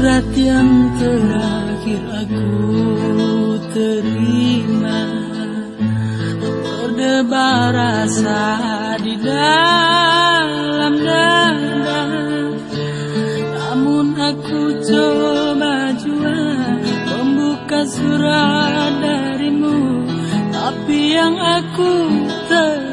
Surat yang terakhir aku terima. Berdebar rasa di dalam dada. Namun aku coba jua Membuka surat darimu. Tapi yang aku terima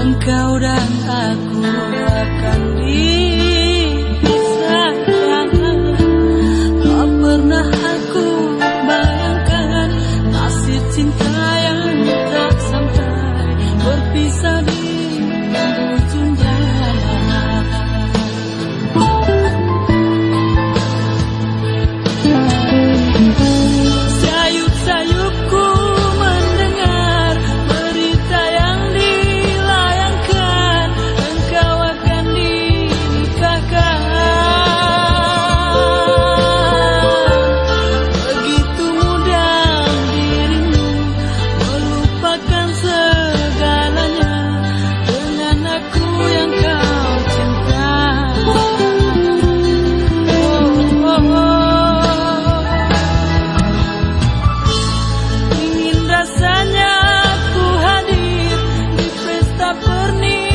Engkau dan aku akan dipisahkan. Tak pernah aku bayangkan Nasib cinta murni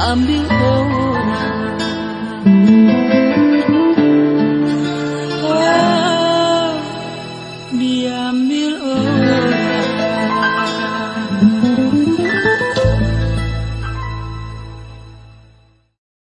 ambil